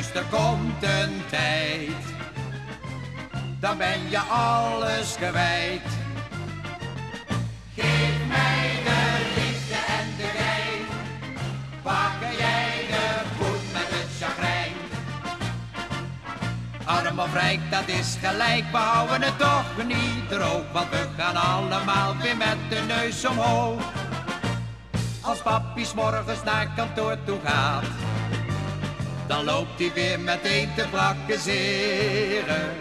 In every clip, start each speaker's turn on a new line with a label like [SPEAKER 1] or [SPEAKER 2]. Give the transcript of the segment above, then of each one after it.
[SPEAKER 1] heus er komt een tijd, dan ben je alles kwijt. Geef mij de liefde en de gein, pakken jij de voet met het chagrijn. Arm of rijk, dat is gelijk, we houden het toch niet droog, want we gaan allemaal weer met de neus omhoog. Als papi morgens naar kantoor toe gaat, dan loopt hij weer meteen te prakkezeren.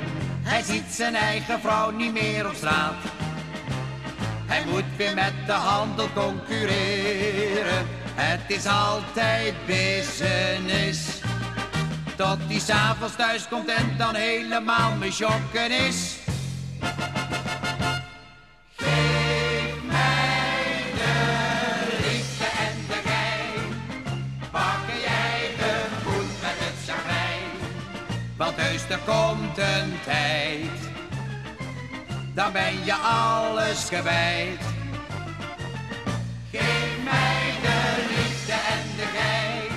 [SPEAKER 1] Hij ziet zijn eigen vrouw niet meer op straat. Hij moet weer met de handel concurreren. Het is altijd business. Tot hij s'avonds thuis komt en dan helemaal mesjokken is. Heus er komt een tijd. Dan ben je alles kwijt. Geef mij de liefde en de gein.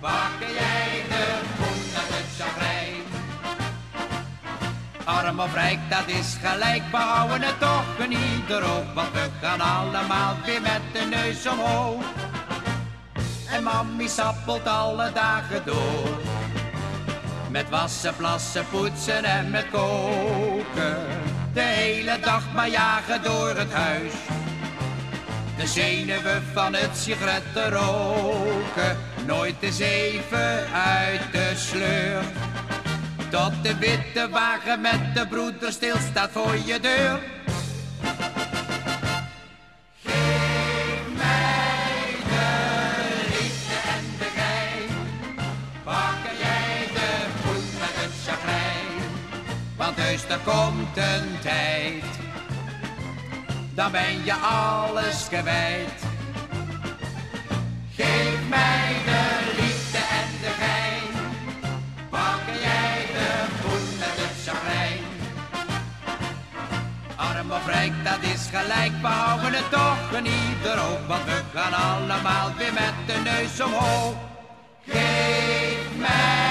[SPEAKER 1] Pakken jij de voet met het chagrijn. Arm of rijk, dat is gelijk, we houden het toch niet erop. Want we gaan allemaal weer met de neus omhoog. En mammy sappelt alle dagen door. Met wassen, plassen, poetsen en met koken. De hele dag maar jagen door het huis. De zenuwen van het sigaretten roken. Nooit eens even uit de sleur. Tot de witte wagen met de broeder stilstaat voor je deur. Heus er komt een tijd. Dan ben je alles kwijt. Geef mij de liefde en de gein. Pakken jij de voet met het chagrijn. Arm of rijk, dat is gelijk, we houden het toch niet erop. Want we gaan allemaal weer met de neus omhoog. Geef mij